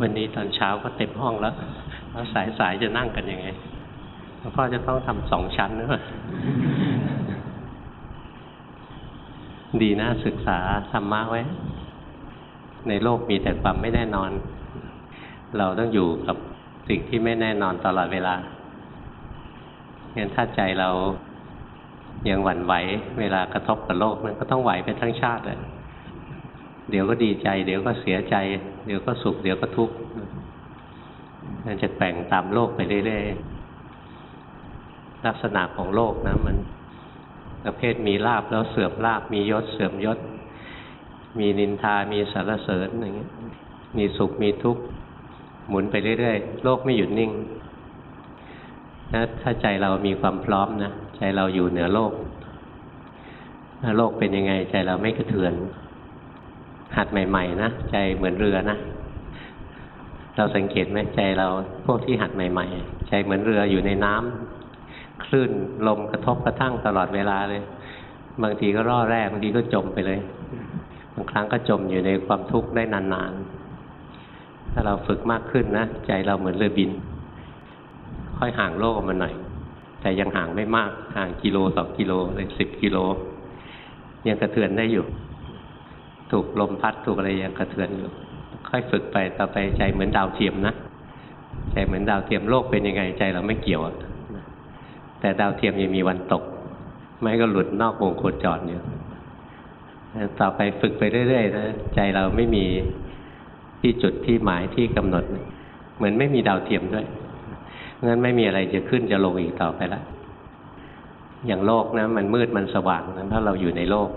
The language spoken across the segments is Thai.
วันนี้ตอนเช้าก็เต็มห้องแล้วแล้วสายสายจะนั่งกันยังไงหลวงพ่อจะต้องทำสองชั้นนะดีนะศึกษาธรรมะไว้ ในโลกมีแต่ความไม่แน่นอน เราต้องอยู่กับสิ่งที่ไม่แน่นอนตลอดเวลางั้นถ้าใจเรายังหวั่นไหว เวลากระทบกับโลกมันก็ต้องไหวไปทั้งชาติเลย เดี๋ยวก็ดีใจ เดี๋ยวก็เสียใจ เดี๋ยวก็สุข เดี๋ยวก็ทุกข์มันจะแบ่งตามโลกไปเรื่อยๆลักษณะของโลกนะมันประเภทมีลาบแล้วเสื่อมลาบมียศเสื่อมยศ มีนินทามีสารเสริญอย่างเงี้ยมีสุขมีทุกข์หมุนไปเรื่อยๆ โลกไม่หยุดนิ่งนะถ้าใจเรามีความพร้อมนะ ใจเราอยู่เหนือโลก โลกเป็นยังไง ใจเราไม่กระเทือน หัดใหม่ ๆ นะใจเหมือนเรือนะเราสังเกตไหมใจเราพวกที่หัดใหม่ ๆ ใจเหมือนเรืออยู่ในน้ำคลื่นลมกระทบกระทั่งตลอดเวลาเลย บางทีก็ร่อแรกบางทีก็จมไปเลยบางครั้งก็จมอยู่ในความทุกข์ได้นานๆถ้าเราฝึกมากขึ้นนะใจเราเหมือนเรือบิน ค่อยห่างโลกออกมาหน่อยแต่ยังห่างไม่มากห่างกิโลสองกิโลเลยสิบกิโล ยังกระเทือนได้อยู่ ถูกลมพัดถูกอะไรยังกระเทือนอยู่ ค่อยฝึกไปต่อไปใจเหมือนดาวเทียมนะใจเหมือนดาวเทียมโลกเป็นยังไงใจเราไม่เกี่ยวแต่ดาวเทียมยังมีวันตก ไม่ก็หลุดนอกวงโคจรอยู่ต่อไปฝึกไปเรื่อยๆนะใจเราไม่มีที่จุดที่หมายที่กำหนด เหมือนไม่มีดาวเทียมด้วยงั้นไม่มีอะไรจะขึ้นจะลงอีกต่อไปละอย่างโลกนะ มันมืดมันสว่างนะถ้าเราอยู่ในโลก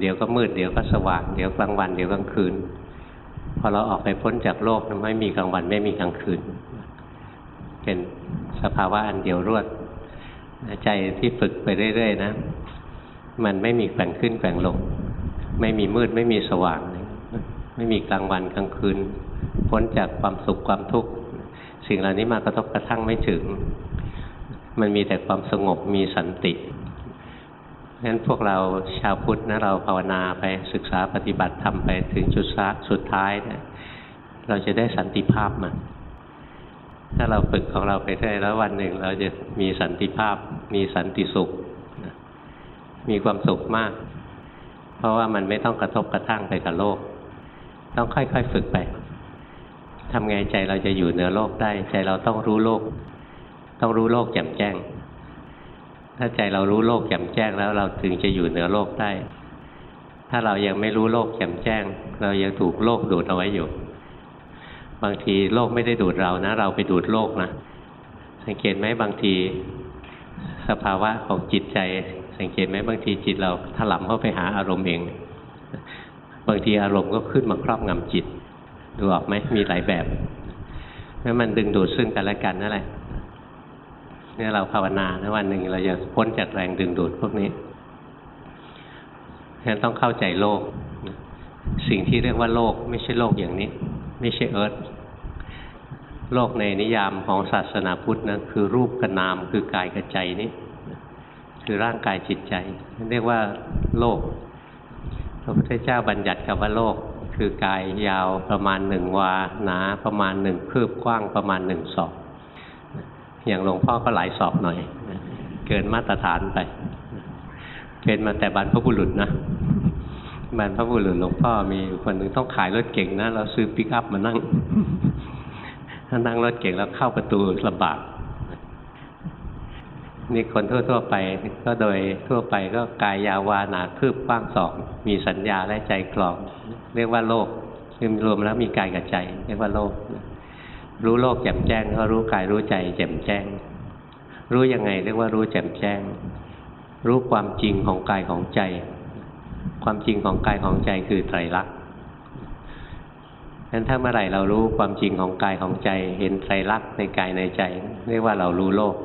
เดี๋ยวก็มืดเดี๋ยวก็สว่างเดี๋ยวกลางวันเดี๋ยวกลางคืน พอเราออกไปพ้นจากโลกไม่มีกลางวันไม่มีกลางคืน เป็นสภาวะอันเดียวรวดใจที่ฝึกไปเรื่อยๆนะ มันไม่มีแกว่งขึ้นแกว่งลง ไม่มีมืดไม่มีสว่าง ไม่มีกลางวันกลางคืน พ้นจากความสุขความทุกข์สิ่งเหล่านี้มากระทบกระทั่งไม่ถึง มันมีแต่ความสงบมีสันติ งั้นพวกเราชาวพุทธนะเราภาวนาไปศึกษาปฏิบัติทำไปถึงจุดสุดท้ายเนี่ยเราจะได้สันติภาพมาถ้าเราฝึกของเราไปได้แล้ววันหนึ่ง เราจะมีสันติภาพ มีสันติสุข มีความสุขมาก เพราะว่ามันไม่ต้องกระทบกระทั่งไปกับโลก ต้องค่อยๆฝึกไปทำไงใจเราจะอยู่เหนือโลกได้ ใจเราต้องรู้โลก ต้องรู้โลกแจ่มแจ้ง ถ้าใจเรารู้โลกแจ่มแจ้งแล้วเราถึงจะอยู่เหนือโลกได้ ถ้าเรายังไม่รู้โลกแจ่มแจ้ง เรายังถูกโลกดูดเอาไว้อยู่ บางทีโลกไม่ได้ดูดเรานะ เราไปดูดโลกนะสังเกตไหมบางที สภาวะของจิตใจ สังเกตไหมบางทีจิตเราถลำเข้าไปหาอารมณ์เอง บางทีอารมณ์ก็ขึ้นมาครอบงำจิต ดูออกไหมมีหลายแบบแล้วมันดึงดูดซึ่งกันและกันนั่นแหละ เนี่ยเราภาวนานะวันหนึ่งเราจะพ้นจากแรงดึงดูดพวกนี้ฉะนั้นต้องเข้าใจโลก สิ่งที่เรียกว่าโลกไม่ใช่โลกอย่างนี้ ไม่ใช่เอิร์ธโลกในนิยามของศาสนาพุทธนะคือรูปกับนามคือกายกับใจนี่คือร่างกายจิตใจ เรียกว่าโลกพระพุทธเจ้าบัญญัติคำว่าโลก คือกายยาวประมาณหนึ่งวาหนาประมาณหนึ่งคืบกว้างประมาณหนึ่งศอก อย่างหลวงพ่อก็หลายสอบหน่อย เกินมาตรฐานไปเป็นมาแต่บรรพบุรุษนะบรรพบุรุษหลวงพ่อมีคนหนึ่งต้องขายรถเก่งนะเราซื้อปิกอัพมานั่ง ถ้านั่งรถเก่งแล้วเข้าประตูลำบากนี่คนทั่ว ๆ ไป ก็โดยทั่วไปก็กายยาวานาคืบกว้างสองมีสัญญาและใจกลอง เรียกว่าโลกรวมแล้วมีกายกับใจ เรียกว่าโลก รู้โลกแจ่มแจ้งก็รู้กายรู้ใจแจ่มแจ้ง รู้ยังไงเรียกว่ารู้แจ่มแจ้ง รู้ความจริงของกายของใจ ความจริงของกายของใจคือไตรลักษณ์นั้นถ้าเมื่อไหร่เรารู้ความจริงของกายของใจ เห็นไตรลักษณ์ในกายในใจ เรียกว่าเรารู้โลก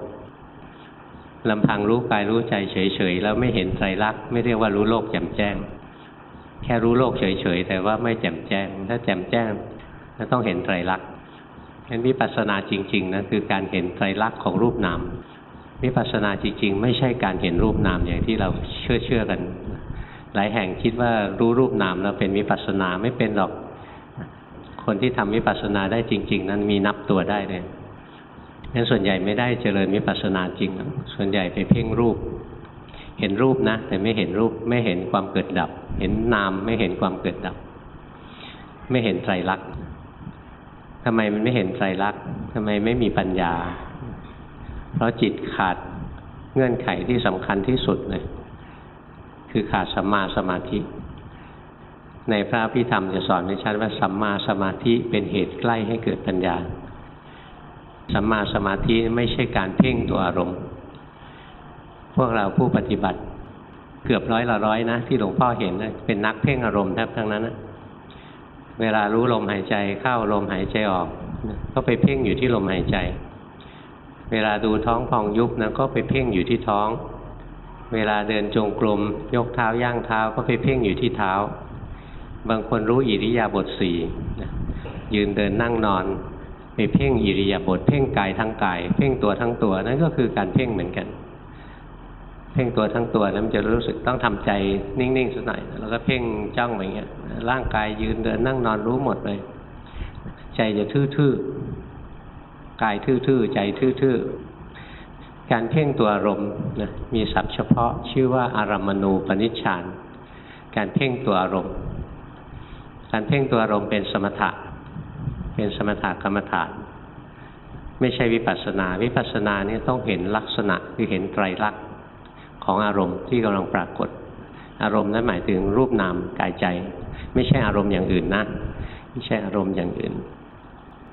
ลำพังรู้กายรู้ใจเฉยๆแล้วไม่เห็นไตรลักษณ์ไม่เรียกว่ารู้โลกแจ่มแจ้ง แค่รู้โลกเฉยๆแต่ว่าไม่แจ่มแจ้ง ถ้าแจ่มแจ้งก็ต้องเห็นไตรลักษณ์ งั้นวิปัสสนาจริงๆนะคือการเห็นไตรลักษณ์ของรูปนามวิปัสสนาจริงๆ ไม่ใช่การเห็นรูปนามอย่างที่เราเชื่อเชื่อกัน หลายแห่งคิดว่ารู้รูปนามแล้วเป็นวิปัสสนาไม่เป็นหรอก คนที่ทำวิปัสสนาได้จริง ๆ นั้นมีนับตัวได้เลยงั้นส่วนใหญ่ไม่ได้เจริญวิปัสสนาจริง ส่วนใหญ่ไปเพ่งรูป เห็นรูปนะ แต่ไม่เห็นรูปไม่เห็นความเกิดดับ เห็นนามไม่เห็นความเกิดดับ ไม่เห็นไตรลักษณ์ ทำไมมันไม่เห็นไตรลักษณ์ทำไมไม่มีปัญญา เพราะจิตขาดเงื่อนไขที่สำคัญที่สุดเลย คือขาดสัมมาสมาธิ ในพระพิธรรมจะสอนไว้ชัดว่าสัมมาสมาธิเป็นเหตุใกล้ให้เกิดปัญญา สัมมาสมาธิไม่ใช่การเพ่งตัวอารมณ์ พวกเราผู้ปฏิบัติเกือบร้อยละร้อยนะที่หลวงพ่อเห็นนะเป็นนักเพ่งอารมณ์แทบทั้งนั้นนะ เวลารู้ลมหายใจเข้าลมหายใจออก ก็ไปเพ่งอยู่ที่ลมหายใจ เวลาดูท้องพองยุบนะก็ไปเพ่งอยู่ที่ท้อง เวลาเดินจงกรมยกเท้าย่างเท้าก็ไปเพ่งอยู่ที่เท้า บางคนรู้อิริยาบถสี่ยืนเดินนั่งนอนไปเพ่งอิริยาบถเพ่งกายทั้งกาย เพ่งตัวทั้งตัวนั่นก็คือการเพ่งเหมือนกัน เพ่งตัวทั้งตัวนั้นจะรู้สึกต้องทำใจนิ่งๆสักหน่อยแล้วก็เพ่งจ้องอย่างเงี้ย ร่างกายยืนเดินนั่งนอนรู้หมดเลย ใจจะทื่อๆกายทื่อๆใจทื่อๆการเพ่งตัวอารมณ์นะมีศัพท์เฉพาะชื่อว่าอารามณูปนิชฌานการเพ่งตัวอารมณ์ การเพ่งตัวอารมณ์เป็นสมถะ เป็นสมถะกรรมฐาน ไม่ใช่วิปัสสนา วิปัสสนาเนี่ยต้องเห็นลักษณะคือเห็นไตรลักษณ์ ของอารมณ์ที่กำลังปรากฏ อารมณ์นั้นหมายถึงรูปนามกายใจ ไม่ใช่อารมณ์อย่างอื่นนะไม่ใช่อารมณ์อย่างอื่น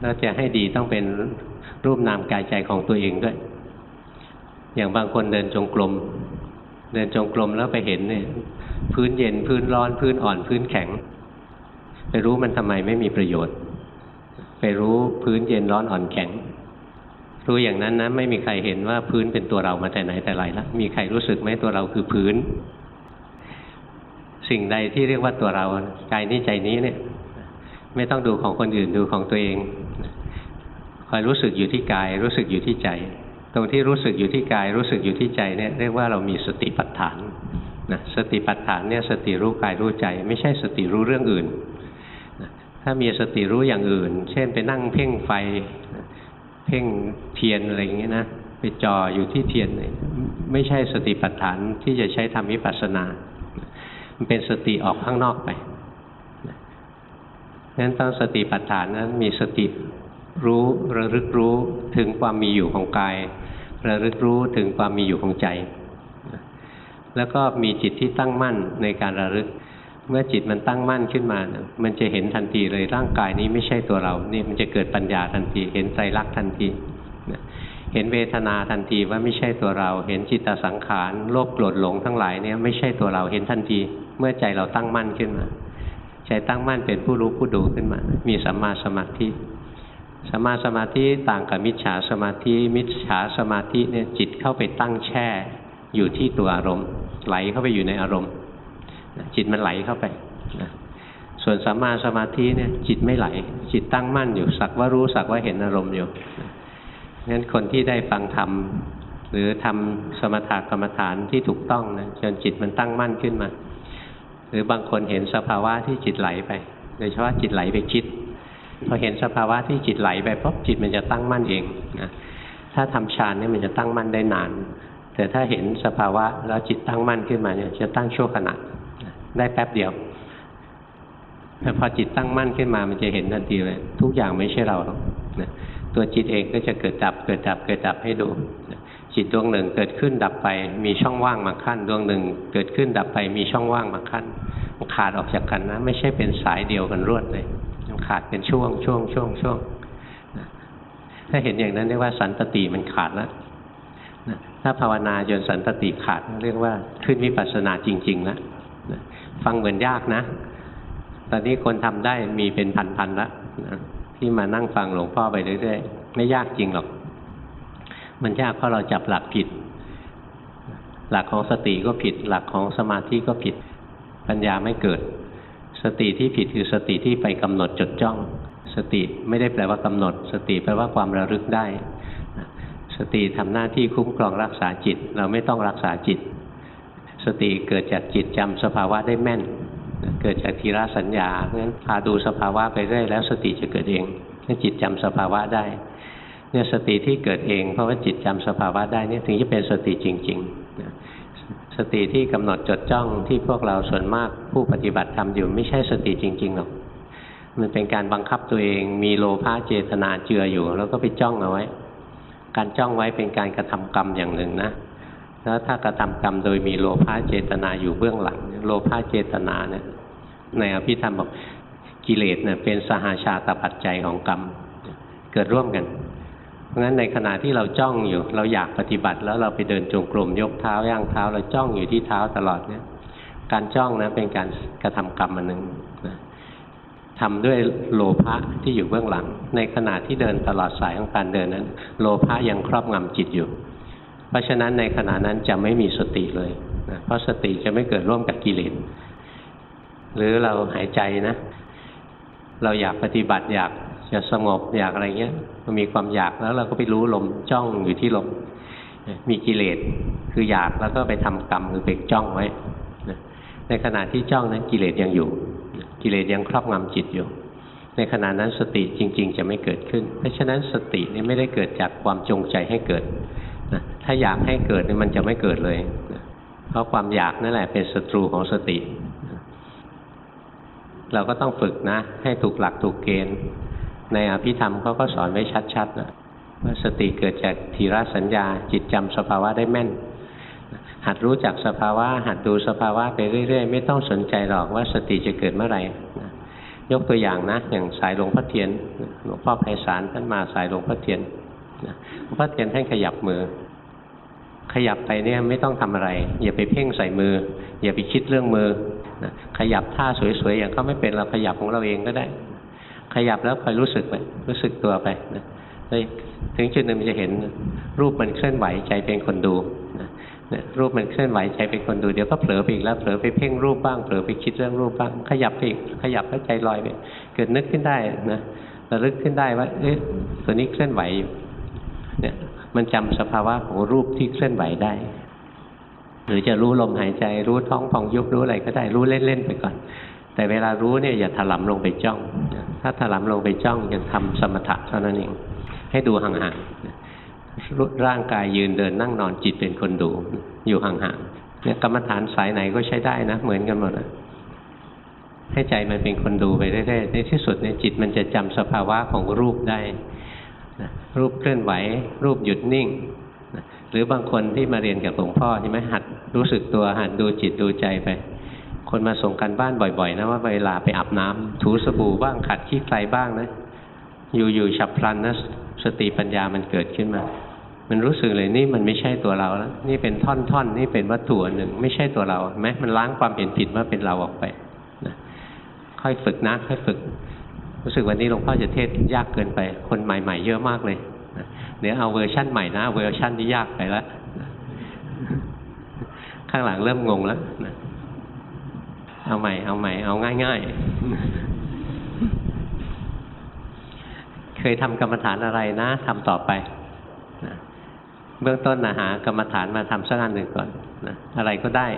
แล้วจะให้ดีต้องเป็นรูปนามกายใจของตัวเองด้วย อย่างบางคนเดินจงกรมเดินจงกรมแล้วไปเห็นเนี่ยพื้นเย็นพื้นร้อนพื้นอ่อนพื้นแข็ง ไปรู้มันทำไมไม่มีประโยชน์ ไปรู้พื้นเย็นร้อนอ่อนแข็ง รู้อย่างนั้นนะไม่มีใครเห็นว่าพื้นเป็นตัวเรามาแต่ไหนแต่ไรแล้วมีใครรู้สึกไหมตัวเราคือพื้น สิ่งใดที่เรียกว่าตัวเรากายนี้ใจนี้เนี่ย ไม่ต้องดูของคนอื่นดูของตัวเองคอยรู้สึกอยู่ที่กาย รู้สึกอยู่ที่ใจ ตรงที่รู้สึกอยู่ที่กาย รู้สึกอยู่ที่ใจเนี่ยเรียกว่าเรามีสติปัฏฐานนะสติปัฏฐานเนี่ยสติรู้กายรู้ใจ ไม่ใช่สติรู้เรื่องอื่นถ้ามีสติรู้อย่างอื่น เช่นไปนั่งเพ่งไฟ เพ่งเทียนอะไรอย่างเงี้ยนะไปจ่ออยู่ที่เทียนไม่ใช่สติปัฏฐานที่จะใช้ทำวิปัสสนา มันเป็นสติออกข้างนอกไปนั้นต้องสติปัฏฐานนั้นมีสติรู้ระลึกรู้ถึงความมีอยู่ของกาย ระลึกรู้ถึงความมีอยู่ของใจ แล้วก็มีจิตที่ตั้งมั่นในการระลึก เมื่อจิตมันตั้งมั่นขึ้นมานะมันจะเห็นทันทีเลยร่างกายนี้ไม่ใช่ตัวเรา นี่มันจะเกิดปัญญาทันที เห็นใจรักทันทีเห็นเวทนาทันทีว่าไม่ใช่ตัวเรา เห็นจิตตสังขารโลภโกรธหลงทั้งหลายเนี่ยไม่ใช่ตัวเราเห็นทันที เมื่อใจเราตั้งมั่นขึ้นมา ใจตั้งมั่นเป็นผู้รู้ผู้ดูขึ้นมา มีสัมมาสมาธิสัมมาสมาธิต่างกับมิจฉาสมาธิ มิจฉาสมาธิเนี่ยจิตเข้าไปตั้งแช่อยู่ที่ตัวอารมณ์ ไหลเข้าไปอยู่ในอารมณ์ จิตมันไหลเข้าไปส่วนสัมมาสมาธิเนี่ยจิตไม่ไหล จิตตั้งมั่นอยู่สักว่ารู้สักว่าเห็นอารมณ์อยู่งั้นคนที่ได้ฟังธรรมหรือทำสมถกรรมฐานที่ถูกต้องนะจนจิตมันตั้งมั่นขึ้นมา หรือบางคนเห็นสภาวะที่จิตไหลไปโดยเฉพาะจิตไหลไปคิดพอเห็นสภาวะที่จิตไหลไปปุ๊บจิตมันจะตั้งมั่นเองนะถ้าทำฌานเนี่ยมันจะตั้งมั่นได้นาน แต่ถ้าเห็นสภาวะแล้วจิตตั้งมั่นขึ้นมาเนี่ยจะตั้งชั่วขณะ ได้แป๊บเดียวแต่พอจิตตั้งมั่นขึ้นมามันจะเห็นทันทีเลยทุกอย่างไม่ใช่เราหรอกนะตัวจิตเองก็จะเกิดดับ เกิดดับ เกิดดับให้ดูจิตดวงหนึ่งเกิดขึ้นดับไป มีช่องว่างมาขั้น ดวงหนึ่ง เกิดขึ้นดับไปมีช่องว่างมาขั้นมันขาดออกจากกันนะ ไม่ใช่เป็นสายเดียวกันรวดเลยมันขาดเป็นช่วงช่วงช่วงช่วงถ้าเห็นอย่างนั้นเรียกว่าสันตติมันขาดแล้วถ้าภาวนาจนสันตติขาดเรียกว่าขึ้นวิปัสสนาจริงๆแล้ว ฟังเหมือนยากนะ ตอนนี้คนทำได้มีเป็นพันๆแล้วที่มานั่งฟังหลวงพ่อไปเรื่อยๆไม่ยากจริงหรอก มันยากเพราะเราจับหลักผิด หลักของสติก็ผิด หลักของสมาธิก็ผิด ปัญญาไม่เกิด สติที่ผิดคือสติที่ไปกำหนดจดจ้อง สติไม่ได้แปลว่ากำหนด สติแปลว่าความระลึกได้ สติทำหน้าที่คุ้มครองรักษาจิต เราไม่ต้องรักษาจิต สติเกิดจากจิตจำสภาวะได้แม่น เกิดจากทีละสัญญาเพราะฉะนั้นพาดูสภาวะไปเรื่อยแล้วสติจะเกิดเองให้จิตจำสภาวะได้เนี่ยสติที่เกิดเองเพราะว่าจิตจำสภาวะได้เนี่ยถึงจะเป็นสติจริงๆ สติที่กำหนดจดจ้องที่พวกเราส่วนมากผู้ปฏิบัติทำอยู่ไม่ใช่สติจริงๆหรอก มันเป็นการบังคับตัวเองมีโลภะเจตนาเจืออยู่ แล้วก็ไปจ้องเอาไว้ การจ้องไว้เป็นการกระทำกรรมอย่างหนึ่งนะ แล้วถ้ากระทำกรรมโดยมีโลภะเจตนาอยู่เบื้องหลัง โลภะเจตนาเนี่ยในอภิธรรมบอกกิเลสเนี่ยเป็นสหาชาตปัจจัยของกรรมเกิดร่วมกัน เพราะฉะนั้นในขณะที่เราจ้องอยู่ เราอยากปฏิบัติแล้วเราไปเดินจงกรมยกเท้าย่างเท้า เราจ้องอยู่ที่เท้าตลอดเนี่ยการจ้องนะเป็นการกระทำกรรมอันหนึ่งนะทำด้วยโลภะที่อยู่เบื้องหลัง ในขณะที่เดินตลอดสายของการเดินนั้น โลภะยังครอบงำจิตอยู่ เพราะฉะนั้นในขณะนั้นจะไม่มีสติเลยนะเพราะสติจะไม่เกิดร่วมกับกิเลสหรือเราหายใจนะ เราอยากปฏิบัติอยากจะสงบอยากอะไรเงี้ยมันมีความอยากแล้วเราก็ไปรู้ลมจ้องอยู่ที่ลมมีกิเลสคืออยากแล้วก็ไปทำกรรมคือไปจ้องไว้นะในขณะที่จ้องนั้นกิเลสยังอยู่ กิเลสยังครอบงำจิตอยู่ ในขณะนั้นสติจริง ๆ จะไม่เกิดขึ้น เพราะฉะนั้นสตินี่ไม่ได้เกิดจากความจงใจให้เกิด นะถ้าอยากให้เกิดนี่มันจะไม่เกิดเลยนะเพราะความอยากนั่นแหละเป็นศัตรูของสติ เราก็ต้องฝึกนะ ให้ถูกหลักถูกเกณฑ์ ในอภิธรรมเขาก็สอนไว้ชัดๆนะว่าสติเกิดจากทีระสัญญา จิตจำสภาวะได้แม่น หัดรู้จักสภาวะ หัดดูสภาวะไปเรื่อยๆ ไม่ต้องสนใจหรอกว่าสติจะเกิดเมื่อไหร่ยกตัวอย่างนะ อย่างสายหลวงพ่อเทียนหลวงพ่อไพศาลท่านมาสายหลวงพ่อเทียน นะหลวงพ่อเทียนท่านขยับมือ ขยับไปเนี่ยไม่ต้องทำอะไร อย่าไปเพ่งใส่มือ อย่าไปคิดเรื่องมือนะขยับท่าสวยๆอย่างเขาไม่เป็นเราขยับของเราเองก็ได้ ขยับแล้วคอยรู้สึกไปรู้สึกตัวไปนะถึงจุดหนึ่งมันจะเห็นรูปมันเคลื่อนไหวใจเป็นคนดูนะนะรูปมันเคลื่อนไหวใจเป็นคนดูเดี๋ยวก็เผลอไปอีกแล้วเผลอไปเพ่งรูปบ้างเผลอไปคิดเรื่องรูปบ้างขยับไปอีกขยับแล้วใจลอยไปเกิดนึกขึ้นได้นะระลึกขึ้นได้ว่าเอ๊ะตัวนี้เคลื่อนไหวอยู่ เนี่ยมันจำสภาวะของรูปที่เคลื่อนไหวได้ หรือจะรู้ลมหายใจรู้ท้องพองยุบรู้อะไรก็ได้รู้เล่นๆไปก่อน แต่เวลารู้เนี่ยอย่าถลำลงไปจ้อง ถ้าถลำลงไปจ้องยังทำสมถะเท่านั้นเองให้ดูห่างๆร่างกายยืนเดินนั่งนอนจิตเป็นคนดูอยู่ห่างๆเนี่ยกรรมฐานสายไหนก็ใช้ได้นะ เหมือนกันหมดนะให้ใจมันเป็นคนดูไปเรื่อยๆในที่สุดเนี่ยจิตมันจะจำสภาวะของรูปได้ นะรูปเคลื่อนไหว รูปหยุดนิ่งนะหรือบางคนที่มาเรียนกับหลวงพ่อใช่ไหมหัดรู้สึกตัวหัดดูจิตดูใจไป คนมาส่งกันบ้านบ่อยๆนะว่าเวลาไปอาบน้ำถูสบู่บ้างขัดขี้ใครบ้างนะอยู่ๆฉับพลันนะสติปัญญามันเกิดขึ้นมา มันรู้สึกเลยนี่มันไม่ใช่ตัวเราแล้ว นี่เป็นท่อนๆนี่เป็นวัตถุหนึ่ง ไม่ใช่ตัวเราไหมมันล้างความเห็นผิดว่าเป็นเราออกไปนะค่อยฝึกนะค่อยฝึก รู้สึกวันนี้หลวงพ่อจะเทศยากเกินไป คนใหม่ ๆ เยอะมากเลยเดี๋ยวเอาเวอร์ชั่นใหม่นะ เวอร์ชั่นที่ยากไปแล้วข้างหลังเริ่มงงแล้วเอาใหม่ เอาใหม่ เอาง่าย ๆ เคยทำกรรมฐานอะไรนะทำต่อไปนะเบื้องต้นนะหากรรมฐานมาทำสักอันหนึ่งก่อนนะอะไรก็ได้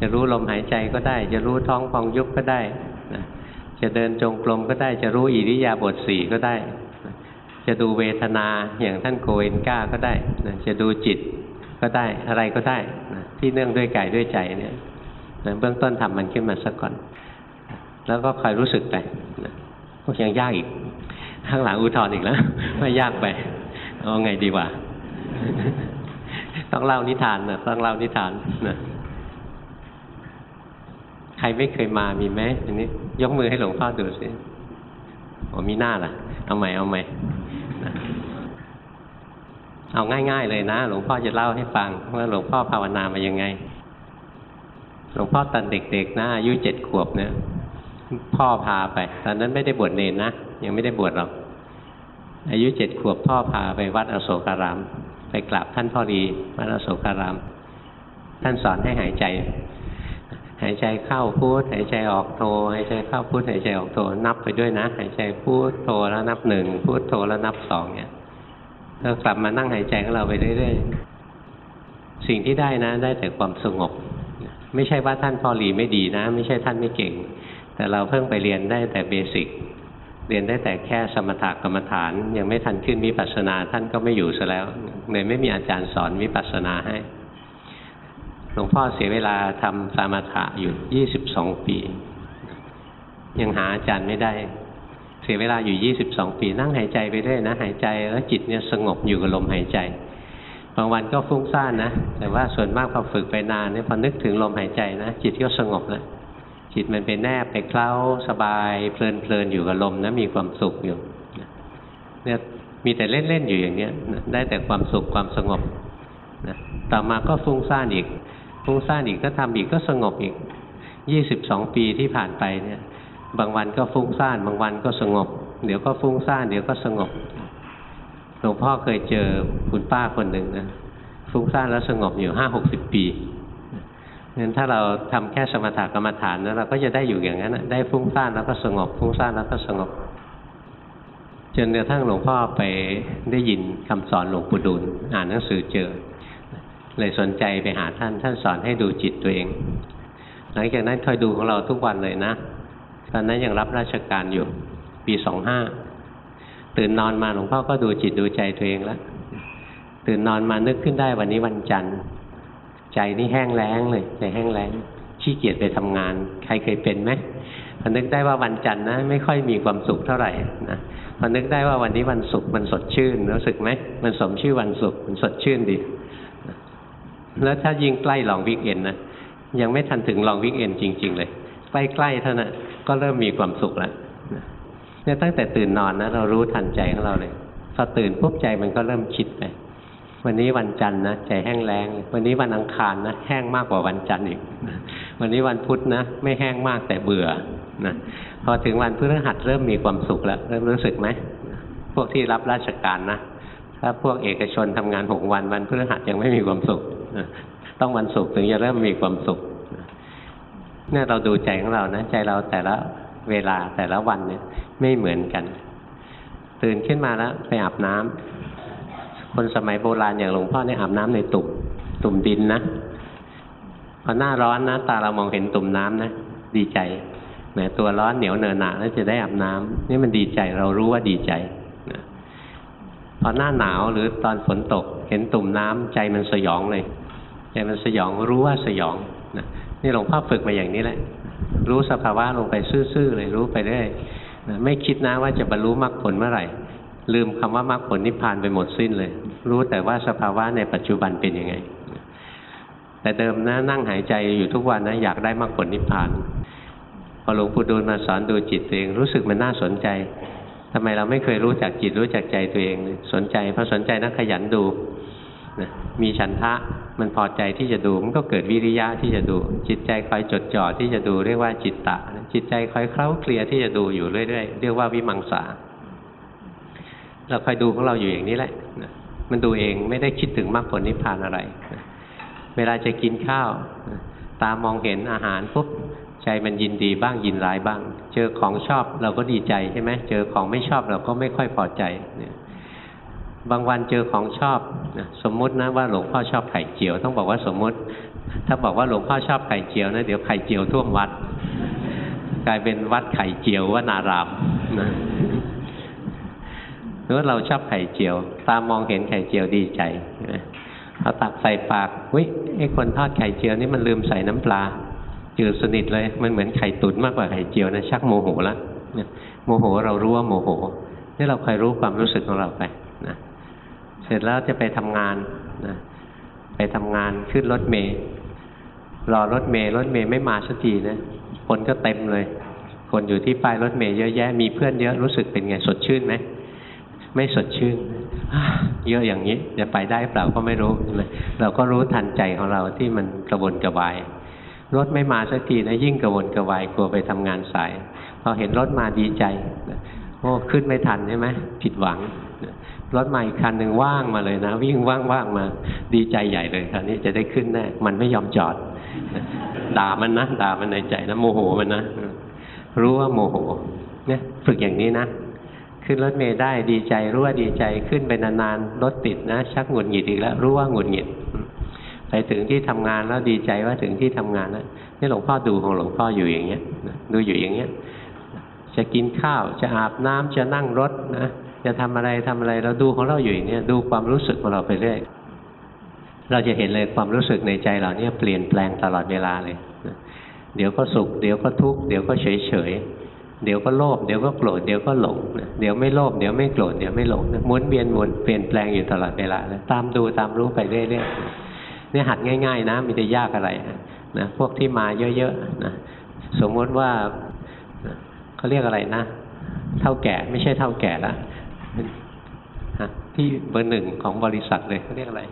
จะรู้ลมหายใจก็ได้ จะรู้ท้องพองยุบก็ได้ จะเดินจงกรมก็ได้จะรู้อิริยาบถสี่ก็ได้ จะดูเวทนาอย่างท่านโกเอนก้าก็ได้นะจะดูจิตก็ได้อะไรก็ได้นะที่เนื่องด้วยกายด้วยใจเนี่ยนะเบื้องต้นทำมันขึ้นมาสักก่อน แล้วก็คอยรู้สึกไปนะก็ยังยากอีก ข้างหลังอุทธรณ์อีกแล้วไม่ยากไปเอาไงดีวะต้องเล่านิทานนะต้องเล่านิทานนะ ครไม่เคยมามีไหมอันนี้ยกมือให้หลวงพ่อดูสิโอ้มีหน้าล่ะ เอาใหม่เอาใหม่เอาง่าย ๆ เลยนะ หลวงพ่อจะเล่าให้ฟังว่าหลวงพ่อภาวนามายังไง หลวงพ่อตอนเด็กๆนะอายุเจ็ดขวบเนี่ยพ่อพาไป ตอนนั้นไม่ได้บวชเนนนะยังไม่ได้บวชหรอกอายุเจ็ดขวบพ่อพาไปวัดอโศการาม ไปกราบท่านพ่อดีวัดอโศการาม ท่านสอนให้หายใจ หายใจเข้าพูดหายใจออกโทหายใจเข้าพูดหายใจออกโทนับไปด้วยนะหายใจพูดโทแล้วนับหนึ่งพูดโทแล้วนับสองเนี่ยแล้วกลับมานั่งหายใจของเราไปเรื่อยๆสิ่งที่ได้นะ ได้แต่ความสงบ ไม่ใช่ว่าท่านพอหลีไม่ดีนะ ไม่ใช่ท่านไม่เก่ง แต่เราเพิ่งไปเรียนได้แต่เบสิกเรียนได้แต่แค่สมถกรรมฐาน ยังไม่ทันขึ้นวิปัสสนาท่านก็ไม่อยู่ซะแล้วเลยไม่มีอาจารย์สอนวิปัสสนาให้ หลวงพ่อเสียเวลาทำสมถะอยู่ยี่สิบสองปี ยังหาอาจารย์ไม่ได้ เสียเวลาอยู่ยี่สิบสองปี นั่งหายใจไปเรื่อยนะหายใจแล้วจิตเนี่ยสงบอยู่กับลมหายใจบางวันก็ฟุ้งซ่านนะ แต่ว่าส่วนมากพอฝึกไปนานเนี่ยพอนึกถึงลมหายใจนะ จิตก็สงบแล้วจิตมันไปแนบไปเคล้าสบายเพลินเพลินอยู่กับลมนะมีความสุขอยู่เนี่ยมีแต่เล่น ๆ อยู่อย่างเนี้ยได้แต่ความสุขความสงบนะต่อมาก็ฟุ้งซ่านอีก ฟุ้งซ่านอีกก็ทำอีกก็สงบอีกยี่สิบสองปีที่ผ่านไปเนี่ย บางวันก็ฟุ้งซ่าน บางวันก็สงบ เดี๋ยวก็ฟุ้งซ่าน เดี๋ยวก็สงบหลวงพ่อเคยเจอคุณป้าคนหนึ่งนะฟุ้งซ่านแล้วสงบอยู่ห้าหกสิบปีงั้นถ้าเราทำแค่สมถกรรมฐานนะเราก็จะได้อยู่อย่างนั้นนะได้ฟุ้งซ่านแล้วก็สงบ ฟุ้งซ่านแล้วก็สงบ จนกระทั่งหลวงพ่อไปได้ยินคำสอนหลวงปู่ดูลอ่านหนังสือเจอ เลยสนใจไปหาท่านท่านสอนให้ดูจิตตัวเอง หลังจากนั้นคอยดูของเราทุกวันเลยนะ ตอนนั้นยังรับราชการอยู่ ปีสองห้าตื่นนอนมาหลวงพ่อก็ดูจิตดูใจตัวเองแล้วตื่นนอนมานึกขึ้นได้วันนี้วันจันทร์ ใจนี่แห้งแล้งเลยใจแห้งแล้งขี้เกียจไปทำงาน ใครเคยเป็นไหมพอนึกได้ว่าวันจันทร์นะ ไม่ค่อยมีความสุขเท่าไหร่นะพอนึกได้ว่าวันนี้วันศุกร์มันสดชื่นรู้สึกไหมมันสมชื่อวันศุกร์มันสดชื่นดี แล้วถ้ายิ่งใกล้ลองวิกเอนนะยังไม่ทันถึงลองวิกเอนจริง ๆ เลย ใกล้ๆเท่านั้นก็เริ่มมีความสุขแล้วเนี่ยตั้งแต่ตื่นนอนนะเรารู้ทันใจของเราเลยพอตื่นปุ๊บใจมันก็เริ่มคิดไปวันนี้วันจันทร์นะใจแห้งแล้ง วันนี้วันอังคารนะแห้งมากกว่าวันจันทร์อีก วันนี้วันพุธนะ ไม่แห้งมากแต่เบื่อนะพอถึงวันพฤหัสเริ่มมีความสุขแล้ว เริ่มรู้สึกไหมพวกที่รับราชการนะถ้าพวกเอกชนทำงานหกวันวันพฤหัสยังไม่มีความสุข ต้องวันศุกร์ถึงจะเริ่มมีความสุขเนี่ยเราดูใจของเรานะใจเราแต่ละเวลาแต่ละวันเนี่ย ไม่เหมือนกัน ตื่นขึ้นมาแล้วไปอาบน้ำคนสมัยโบราณอย่างหลวงพ่อเนี่ยอาบน้ำในตุ่มตุ่มดินนะพอหน้าร้อนนะตาเรามองเห็นตุ่มน้ำนะดีใจแหมตัวร้อนเหนียวเนอะหนาแล้วจะได้อาบน้ำนี่มันดีใจเรารู้ว่าดีใจนะพอหน้าหนาวหรือตอนฝนตก เห็นตุ่มน้ำใจมันสยองเลย ใจมันสยองรู้ว่าสยองนะนี่หลวงพ่อฝึกมาอย่างนี้แหละ รู้สภาวะลงไปซื่อๆเลยรู้ไปเรื่อยนะไม่คิดนะว่าจะบรรลุมรรคผลเมื่อไหร่ ลืมคำว่ามรรคผลนิพพานไปหมดสิ้นเลย รู้แต่ว่าสภาวะในปัจจุบันเป็นยังไง แต่เดิมนะนั่งหายใจอยู่ทุกวันนะอยากได้มรรคผลนิพพานพอหลวงปู่ดูลมาสอนดูจิตตัวเองรู้สึกมันน่าสนใจทำไมเราไม่เคยรู้จักจิตรู้จักใจตัวเอง สนใจพอสนใจนักขยันดู นะมีฉันทะมันพอใจที่จะดูมันก็เกิดวิริยะที่จะดู จิตใจคอยจดจ่อที่จะดูเรียกว่าจิตตะ จิตใจคอยเคล้าเคลียที่จะดูอยู่เรื่อยๆเรียกว่าวิมังสาเราคอยดูของเราอยู่อย่างนี้แหละมันดูเองไม่ได้คิดถึงมรรคผลนิพพานอะไร เวลาจะกินข้าว ตามองเห็นอาหารปุ๊บใจมันยินดีบ้างยินร้ายบ้าง เจอของชอบเราก็ดีใจใช่ไหมเจอของไม่ชอบเราก็ไม่ค่อยพอใจเนี่ย บางวันเจอของชอบนะสมมุตินะว่าหลวงพ่อชอบไข่เจียวต้องบอกว่าสมมุติ ถ้าบอกว่าหลวงพ่อชอบไข่เจียวนะเดี๋ยวไข่เจียวท่วมวัด กลายเป็นวัดไข่เจียวว่านารามนะหรือว่าเราชอบไข่เจียว ตามองเห็นไข่เจียวดีใจพอตักใส่ปากวิไอ้คนทอดไข่เจียวนี่มันลืมใส่น้ำปลาจืดสนิทเลย มันเหมือนไข่ตุ๋นมากกว่าไข่เจียวนะชักโมโหแล้วโมโหเรารู้ว่าโมโหนี่เราคอยรู้ความรู้สึกของเราไป ร็จแล้วจะไปทำงานนะไปทำงานขึ้นรถเมย์รอรถเมย์รถเมย์ไม่มาสักทีนะคนก็เต็มเลย คนอยู่ที่ป้ายรถเมย์เยอะแยะมีเพื่อนเยอะรู้สึกเป็นไงสดชื่นไหมไม่สดชื่นเยอะอย่างนี้จะไปได้เปล่าก็ไม่รู้เราก็รู้ทันใจของเราที่มันกระวนกระวาย รถไม่มาสักทีนะยิ่งกระวนกระวายกลัวไปทำงานสายพอเห็นรถมาดีใจโอ้ขึ้นไม่ทันใช่ไหมผิดหวัง รถใหม่คันหนึ่งว่างมาเลยนะ วิ่งว่างๆมา ดีใจใหญ่เลยคราวนี้จะได้ขึ้นแน่มันไม่ยอมจอด ด่ามันนะด่ามันในใจนะโมโหมันนะรู้ว่าโมโห เนี่ย ฝึกอย่างนี้นะขึ้นรถเมล์ได้ดีใจรู้ว่าดีใจขึ้นไปนานๆรถติดนะ ชักหงุดหงิดอีกแล้วรู้ว่าหงุดหงิดไปถึงที่ทำงานแล้วดีใจว่าถึงที่ทำงานแล้วนี่หลวงพ่อดูของหลวงพ่ออยู่อย่างเงี้ยดูอยู่อย่างเงี้ย จะกินข้าวจะอาบน้ำจะนั่งรถนะ จะทำอะไรทำอะไรเราดูของเราอยู่อย่างนี้ดูความรู้สึกของเราไปเรื่อยเราจะเห็นเลยความรู้สึกในใจเราเนี่ยเปลี่ยนแปลงตลอดเวลาเลยเดี๋ยวก็สุข เดี๋ยวก็ทุกข์เดี๋ยวก็เฉยเฉยเดี๋ยวก็โลภเดี๋ยวก็โกรธเดี๋ยวก็หลงเดี๋ยวไม่โลภเดี๋ยวไม่โกรธเดี๋ยวไม่หลงหมุนเวียนหมุนเปลี่ยนแปลงอยู่ตลอดเวลาเลยตามดูตามรู้ไปเรื่อยๆเนี่ยหัดง่าย ๆ นะมแต่ได้ยากอะไรนะพวกที่มาเยอะๆนะสมมติว่าเขาเรียกอะไรนะ เท่าแก่ไม่ใช่เท่าแก่ละ ที่เบอร์หนึ่งของบริษัทเลยเขาเรียกอะไร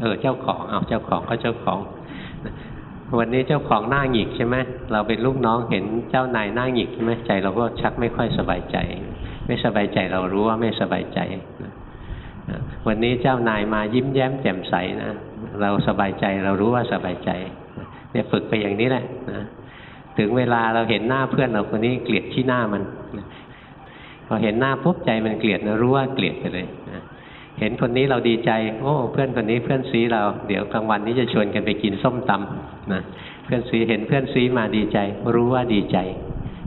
เออ เจ้าของเอาเจ้าของก็เจ้าของ วันนี้เจ้าของหน้าหงิกใช่ไหมเราเป็นลูกน้องเห็นเจ้านายหน้าหงิกใช่ไหมใจ เราก็ชักไม่ค่อยสบายใจ ไม่สบายใจเรารู้ว่าไม่สบายใจนะวันนี้เจ้านายมายิ้มแย้มแจ่มใสนะเราสบายใจเรารู้ว่าสบายใจเนี่ยฝึกไปอย่างนี้แหละนะถึงเวลาเราเห็นหน้าเพื่อนเราคนนี้เกลียดที่หน้ามัน พอเห็นหน้าปุ๊บใจมันเกลียดนะรู้ว่าเกลียดไปเลยนะเห็นคนนี้เราดีใจ โอ้เพื่อนคนนี้เพื่อนซีเรา เดี๋ยวกลางวันนี้จะชวนกันไปกินส้มตำนะเพื่อนซีเห็นเพื่อนซีมาดีใจ รู้ว่าดีใจ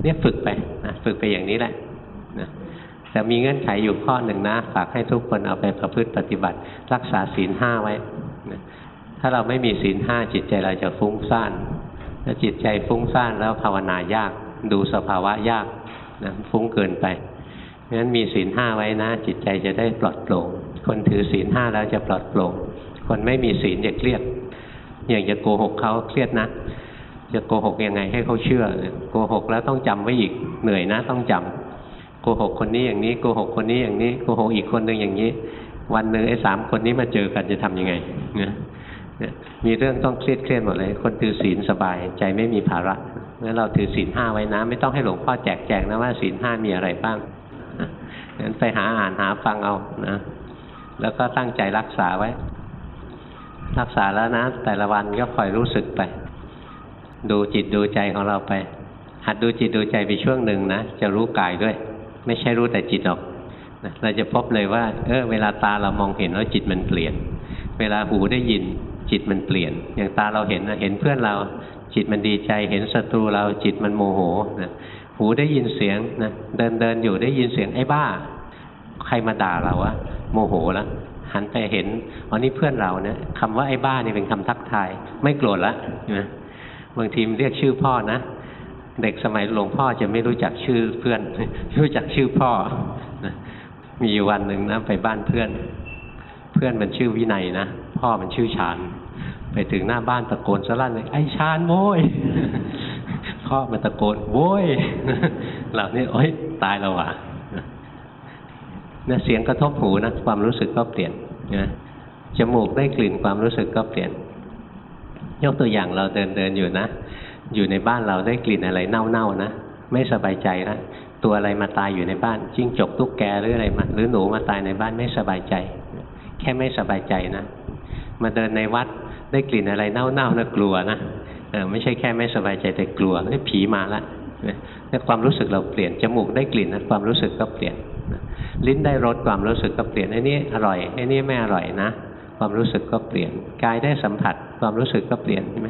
เนี่ยฝึกไปนะฝึกไปอย่างนี้แหละนะแต่มีเงื่อนไขอยู่ข้อหนึ่งนะฝากให้ทุกคนเอาไปประพฤติปฏิบัติ รักษาศีลห้าไว้นะถ้าเราไม่มีศีลห้าจิตใจเราจะฟุ้งซ่านถ้าจิตใจฟุ้งซ่านแล้วภาวนายาก ดูสภาวะยากนะฟุ้งเกินไป เพราะฉะนั้นมีศีลห้าไว้นะ จิตใจจะได้ปลอดโปร่งคนถือศีลห้าแล้วจะปลอดโปร่งคนไม่มีศีลจะเครียด อย่างจะโกหกเขาเครียดนะจะโกหกยังไงให้เขาเชื่อโกหกแล้วต้องจำไว้อีกเหนื่อยนะต้องจำโกหกคนนี้อย่างนี้โกหกคนนี้อย่างนี้โกหกอีกคนหนึ่งอย่างนี้ วันหนึ่งไอ้สามคนนี้มาเจอกันจะทํำยังไงเนี่ยมีเรื่องต้องเครียดเครียดหมดเลย คนถือศีลสบายใจไม่มีภาระงั้นเราถือศีลห้าไว้นะ ไม่ต้องให้หลวงพ่อแจกแจงนะว่าศีลห้ามีอะไรบ้าง งั้นไปหาอ่านหาฟังเอานะแล้วก็ตั้งใจรักษาไว้ รักษาแล้วนะ แต่ละวันก็คอยรู้สึกไป ดูจิตดูใจของเราไป หัดดูจิตดูใจไปช่วงหนึ่งนะจะรู้กายด้วย ไม่ใช่รู้แต่จิตหรอกนะเราจะพบเลยว่า เออ เวลาตาเรามองเห็นแล้วจิตมันเปลี่ยน เวลาหูได้ยินจิตมันเปลี่ยน อย่างตาเราเห็นนะเห็นเพื่อนเรา จิตมันดีใจ เห็นศัตรูเราจิตมันโมโหนะ หูได้ยินเสียงนะเดินเดินอยู่ได้ยินเสียงไอ้บ้า ใครมาด่าเราวะโมโหแล้วหันไปเห็นอ๋อนี่เพื่อนเราเนี่ยคำว่าไอ้บ้านี่เป็นคำทักทาย ไม่โกรธละนะบางทีมเรียกชื่อพ่อนะเด็กสมัยหลวงพ่อจะไม่รู้จักชื่อเพื่อนรู้จักชื่อพ่อนะมีอยู่วันหนึ่งนะไปบ้านเพื่อน เพื่อนมันชื่อวินัยนะพ่อมันชื่อชานไปถึงหน้าบ้านตะโกนสลั่นเลยไอ้ชานโว้ย พ่อมันตะโกนโว้ยเหล่านี้โอ๊ยตายแล้วว่ะเนี่ยเสียงกระทบหูนะความรู้สึกก็เปลี่ยนนะจมูกได้กลิ่นความรู้สึกก็เปลี่ยน ยกตัวอย่างเราเดินเดินอยู่นะ อยู่ในบ้านเราได้กลิ่นอะไรเน่าๆนะไม่สบายใจแล้วตัวอะไรมาตายอยู่ในบ้าน จิ้งจกตุ๊กแกหรืออะไรมาหรือหนูมาตายในบ้านไม่สบายใจ แค่ไม่สบายใจนะ มาเดินในวัดได้กลิ่นอะไรเน่าๆนะกลัวนะ เออไม่ใช่แค่ไม่สบายใจแต่กลัวนี่ผีมาละเนี่ยความรู้สึกเราเปลี่ยนจมูกได้กลิ่นนะความรู้สึกก็เปลี่ยนลิ้นได้รสความรู้สึกก็เปลี่ยนไอ้นี่อร่อยไอ้นี่ไม่อร่อยนะ ความรู้สึกก็เปลี่ยนกายได้สัมผัส ความรู้สึกก็เปลี่ยนใช่ไหม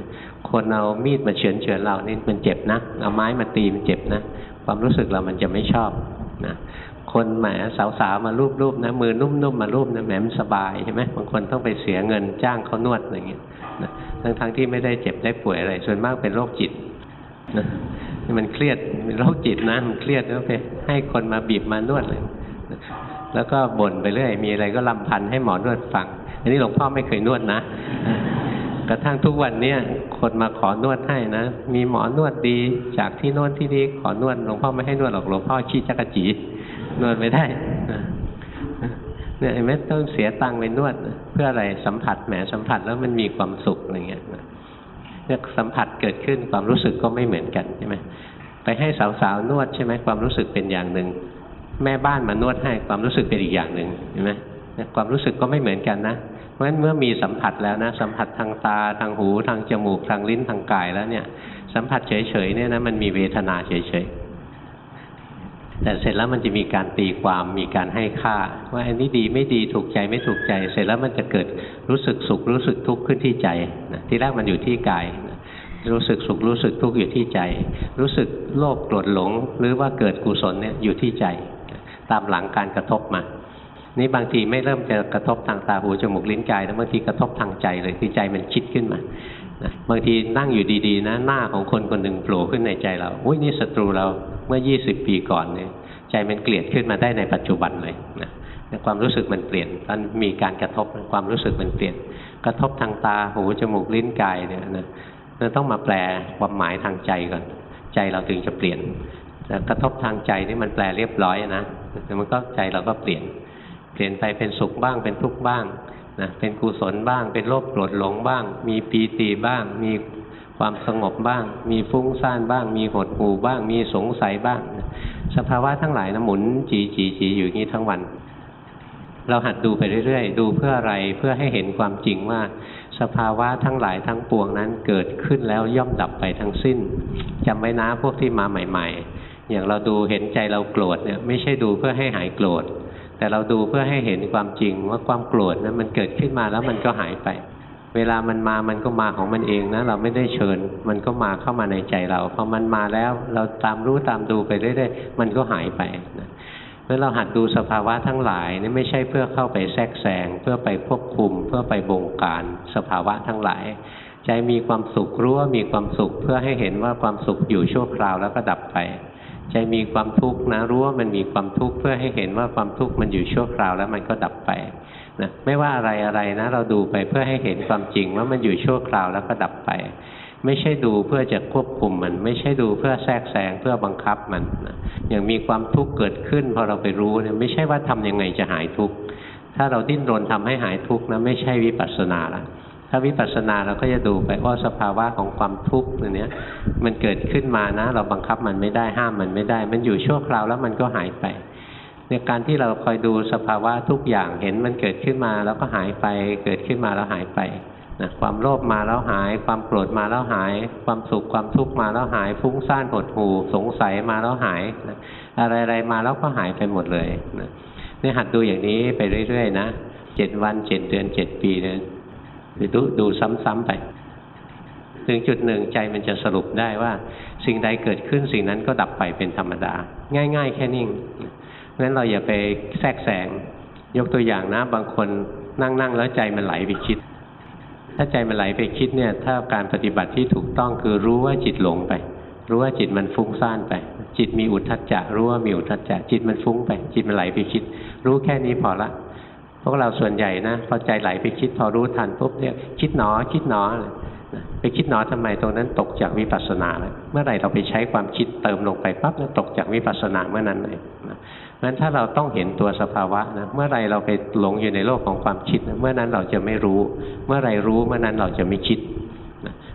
คนเอามีดมาเฉือนเฉือนเรานี่มันเจ็บนะเอาไม้มาตีมันเจ็บนะ ความรู้สึกเรามันจะไม่ชอบนะ คนแหมสาวๆมารูปๆนะมือนุ่มๆมารูปนะแหมมันสบายใช่ไหมบางคนต้องไปเสียเงินจ้างเขานวดอะไรเงี้ยนะทั้งๆที่ไม่ได้เจ็บได้ป่วยอะไรส่วนมากเป็นโรคจิตนะมันเครียดเป็นโรคจิตนะมันเครียดแล้วไปให้คนมาบีบมานวดเลยแล้วก็บ่นไปเรื่อยมีอะไรก็ลำพันให้หมอนวดฟัง อันนี้หลวงพ่อไม่เคยนวดนะกระทั่งทุกวันเนี้ยคนมาขอนวดให้นะ มีหมอนวดดีจากที่โน้นที่นี่ขอนวดหลวงพ่อไม่ให้นวดหรอกหลวงพ่อชี้จักรจี นวดไม่ได้เนี่ยไม่ต้องเสียตังค์ไปนวด เพื่ออะไรสัมผัสแหมสัมผัสแล้วมันมีความสุขอะไรเงี้ยเนี่ยสัมผัสเกิดขึ้นความรู้สึกก็ไม่เหมือนกันใช่ไหมไปให้สาวๆนวดใช่ไหมความรู้สึกเป็นอย่างหนึ่งแม่บ้านมานวดให้ความรู้สึกเป็นอีกอย่างหนึ่งเห็นไหมความรู้สึกก็ไม่เหมือนกันนะเพราะฉะนั้นเมื่อมีสัมผัสแล้วนะ สัมผัสทางตาทางหู ทางจมูกทางลิ้นทางกายแล้วเนี่ย สัมผัสเฉยๆเนี่ยนะมันมีเวทนาเฉย แต่เสร็จแล้วมันจะมีการตีความมีการให้ค่า ว่าอันนี้ดีไม่ดีถูกใจไม่ถูกใจ เสร็จแล้วมันจะเกิดรู้สึกสุขรู้สึกทุกข์ขึ้นที่ใจนะที่แรกมันอยู่ที่กายนะรู้สึกสุขรู้สึกทุกข์อยู่ที่ใจ รู้สึกโลภโกรธหลง หรือว่าเกิดกุศลเนี่ยอยู่ที่ใจ ตามหลังการกระทบมานี่บางทีไม่เริ่มจะกระทบทางตาหูจมูกลิ้นกายแล้วบางทีกระทบทางใจเลยคือใจมันคิดขึ้นมา นะบางทีนั่งอยู่ดีๆนะหน้าของคนคนหนึ่งโผล่ขึ้นในใจเราอุ้ยนี่ศัตรูเราเมื่อ 20 ปีก่อนเนี่ยใจมันเกลียดขึ้นมาได้ในปัจจุบันเลยนะความรู้สึกมันเปลี่ยนตอนมีการกระทบความรู้สึกมันเปลี่ยน กระทบทางตาหูจมูกลิ้นกายเนี่ยนะเราต้องมาแปลความหมายทางใจก่อน ใจเราถึงจะเปลี่ยนแต่กระทบทางใจนี่มันแปลเรียบร้อยนะแต่มันก็ใจเราก็เปลี่ยน เปลี่ยนไปเป็นสุขบ้างเป็นทุกข์บ้าง นะเป็นกุศลบ้าง เป็นโลภโกรธหลงบ้าง มีปีติบ้าง มีความสงบบ้าง มีฟุ้งซ่านบ้าง มีหดหู่บ้าง มีสงสัยบ้าง สภาวะทั้งหลายนะหมุนจีจีจีอยู่อย่างนี้ทั้งวัน เราหัดดูไปเรื่อยๆ ดูเพื่ออะไรเพื่อให้เห็นความจริงว่าสภาวะทั้งหลายทั้งปวงนั้นเกิดขึ้นแล้วย่อมดับไปทั้งสิ้นจำไว้นะพวกที่มาใหม่ ๆ อย่างเราดูเห็นใจเราโกรธเนี่ยไม่ใช่ดูเพื่อให้หายโกรธ แต่เราดูเพื่อให้เห็นความจริงว่าความโกรธนั้นมันเกิดขึ้นมาแล้วมันก็หายไป เวลามันมามันก็มาของมันเองนะเราไม่ได้เชิญ มันก็มาเข้ามาในใจเราพอมันมาแล้วเราตามรู้ตามดูไปเรื่อยๆมันก็หายไปนะเมื่อเราหัดดูสภาวะทั้งหลายนี่ไม่ใช่เพื่อเข้าไปแทรกแซงเพื่อไปควบคุม เพื่อไปบงการสภาวะทั้งหลาย ใจมีความสุขรู้ว่ามีความสุขเพื่อให้เห็นว่าความสุขอยู่ชั่วคราวแล้วก็ดับไป ใจมีความทุกข์นะรู้ว่ามันมีความทุกข์เพื่อให้เห็นว่าความทุกข์มันอยู่ชั่วคราวแล้วมันก็ดับไปนะไม่ว่าอะไรอะไรนะ เราดูไปเพื่อให้เห็นความจริงว่ามันอยู่ชั่วคราวแล้วก็ดับไป ไม่ใช่ดูเพื่อจะควบคุมมัน ไม่ใช่ดูเพื่อแทรกแซงเพื่อบังคับมันนะอย่างมีความทุกข์เกิดขึ้น พอเราไปรู้เนี่ยไม่ใช่ว่าทํำยังไงจะหายทุกข์ถ้าเราดิ้นรนทำให้หายทุกข์นะไม่ใช่วิปัสสนาละ ถ้าวิปัสสนาเราก็จะดูไปว่าสภาวะของความทุกข์ตัวนี้มันเกิดขึ้นมานะ เราบังคับมันไม่ได้ห้ามมันไม่ได้ มันอยู่ชั่วคราวแล้วมันก็หายไปในการที่เราคอยดูสภาวะทุกอย่างเห็นมันเกิดขึ้นมาแล้วก็หายไป เกิดขึ้นมาแล้วหายไปนะความโลภมาแล้วหาย ความโกรธมาแล้วหาย ความสุขความทุกข์มาแล้วหาย ฟุ้งซ่านหดหู่สงสัยมาแล้วหายนะอะไรๆมาแล้วก็หายไปหมดเลยนะนี่หัดดูอย่างนี้ไปเรื่อยๆนะเจ็ดวันเจ็ดเดือนเจ็ดปีเนี่ย ดูดูซ้ำๆไป ถึงจุดหนึ่งใจมันจะสรุปได้ว่า สิ่งใดเกิดขึ้นสิ่งนั้นก็ดับไปเป็นธรรมดา ง่าย ๆ แค่นิ่งนั้นเราอย่าไปแทรกแซงยกตัวอย่างนะ บางคนนั่งนั่งแล้วใจมันไหลไปคิด ถ้าใจมันไหลไปคิดเนี่ยถ้าการปฏิบัติที่ถูกต้องคือรู้ว่าจิตหลงไป รู้ว่าจิตมันฟุ้งซ่านไป จิตมีอุทธัจจะรู้ว่ามีอุทธัจจะจิตมันฟุ้งไป จิตมันไหลไปคิด รู้แค่นี้พอละ พวกเราส่วนใหญ่นะพอใจไหลไปคิดพอรู้ทันปุ๊บเนี่ยคิดหนอคิดหนอไปคิดหนอทำไมตรงนั้นตกจากวิปัสสนาแล้วเมื่อไหร่เราไปใช้ความคิดเติมลงไปปั๊บแล้วตกจากวิปัสสนาเมื่อนั้นเลยงั้นถ้าเราต้องเห็นตัวสภาวะนะเมื่อไรเราไปหลงอยู่ในโลกของความคิดเมื่อนั้นเราจะไม่รู้ เมื่อไรรู้เมื่อนั้นเราจะไม่คิด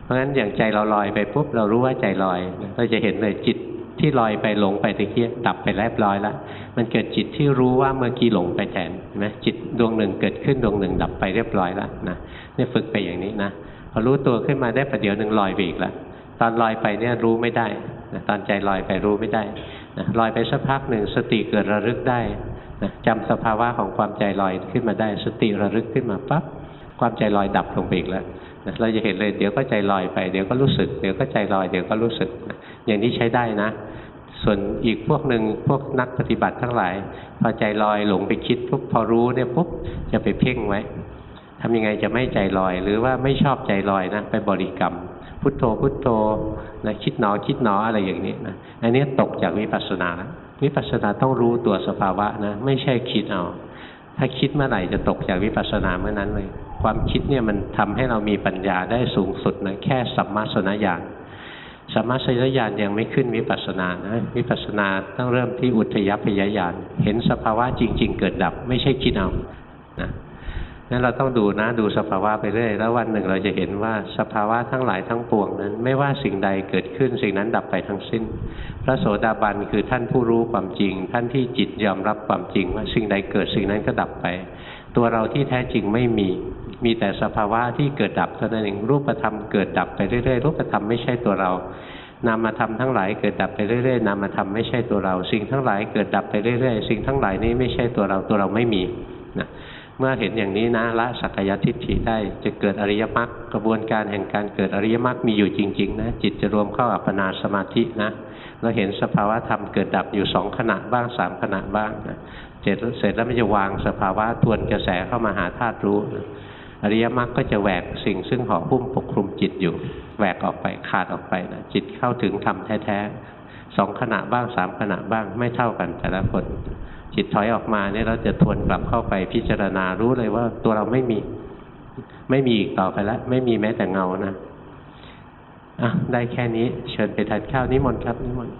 เพราะฉะนั้นอย่างใจเราลอยไปปุ๊บเรารู้ว่าใจลอย เราจะเห็นเลยจิต ที่ลอยไปหลงไปตะเกียดับไปแลบร้อยแล้วมันเกิดจิตที่รู้ว่าเมื่อกี้หลงไปแทนนะจิตดวงหนึ่งเกิดขึ้นดวงหนึ่งดับไปเรียบร้อยแล้วนะนี่ฝึกไปอย่างนี้นะพอรู้ตัวขึ้นมาได้ประเดี๋ยวหนึ่งลอยไปอีกแล้วตอนลอยไปเนี่ยรู้ไม่ได้ตอนใจลอยไปรู้ไม่ได้นะลอยไปสักพักหนึ่งสติเกิดระลึกได้นะจำสภาวะของความใจลอยขึ้นมาได้ สติระลึกขึ้นมาปั๊บความใจลอยดับลงไปอีกแล้วนะเราจะเห็นเลยเดี๋ยวก็ใจลอยไปเดี๋ยวก็รู้สึก เดี๋ยวก็ใจลอยเดี๋ยวก็รู้สึกนะ อย่างนี้ใช้ได้นะ ส่วนอีกพวกหนึ่งพวกนักปฏิบัติทั้งหลาย พอใจลอยหลงไปคิดปุ๊บพอรู้เนี่ยปุ๊บจะไปเพ่งไว้ทำยังไงจะไม่ใจลอย หรือว่าไม่ชอบใจลอยนะไปบริกรรม พุทโธพุทโธนะคิดหนอคิดหนออะไรอย่างนี้นะอันนี้ตกจากวิปัสสนาแล้ววิปัสสนาต้องรู้ตัวสภาวะนะไม่ใช่คิดเอา ถ้าคิดเมื่อไหร่จะตกจากวิปัสสนาเมื่อนั้นเลย ความคิดเนี่ยมันทำให้เรามีปัญญาได้สูงสุดนะแค่สัมมาสนญาณ สัมมาสนญาณยังไม่ขึ้นวิปัสสนานะวิปัสสนาต้องเริ่มที่อุทยพยญาณเห็นสภาวะจริง ๆ เกิดดับ ไม่ใช่คิดเอานะนั้นเราต้องดูนะดูสภาวะไปเรื่อยแล้ววันหนึ่งเราจะเห็นว่าสภาวะทั้งหลายทั้งปวงนั้น ไม่ว่าสิ่งใดเกิดขึ้นสิ่งนั้นดับไปทั้งสิ้น พระโสดาบันคือท่านผู้รู้ความจริง ท่านที่จิตยอมรับความจริงว่าสิ่งใดเกิดสิ่งนั้นก็ดับไป ตัวเราที่แท้จริงไม่มี มีแต่สภาวะที่เกิดดับเท่านั้นเองรูปธรรมเกิดดับไปเรื่อยๆรูปธรรมไม่ใช่ตัวเรา นามธรรมทั้งหลายเกิดดับไปเรื่อยๆนามธรรมไม่ใช่ตัวเรา สิ่งทั้งหลายเกิดดับไปเรื่อยๆ สิ่งทั้งหลายนี้ไม่ใช่ตัวเราตัวเราไม่มีนะเมื่อเห็นอย่างนี้นะละสักยทิฏฐิได้จะเกิดอริยมรรคกระบวนการแห่งการเกิดอริยมรรคมีอยู่จริงๆนะจิตจะรวมเข้าอัปปนาสมาธินะเราเห็นสภาวะธรรมเกิดดับอยู่สองขณะบ้างสามขณะบ้างนะเสร็จเสร็จแล้วมันจะวางสภาวะทวนกระแสเข้ามาหาธาตุรู้อริยมรรคก็จะแหวกสิ่งซึ่งห่อหุ้มปกคลุมจิตอยู่แหวกออกไปขาดออกไปนะจิตเข้าถึงธรรมแท้ๆสองขณะบ้างสามขณะบ้างไม่เท่ากันแต่ละคนจิตถอยออกมาเนี่ยเราจะทวนกลับเข้าไปพิจารณารู้เลยว่าตัวเราไม่มี ไม่มีอีกต่อไปแล้ว ไม่มีแม้แต่เงานะอะได้แค่นี้ เชิญไปทานข้าวนิมนต์ครับนิมนต์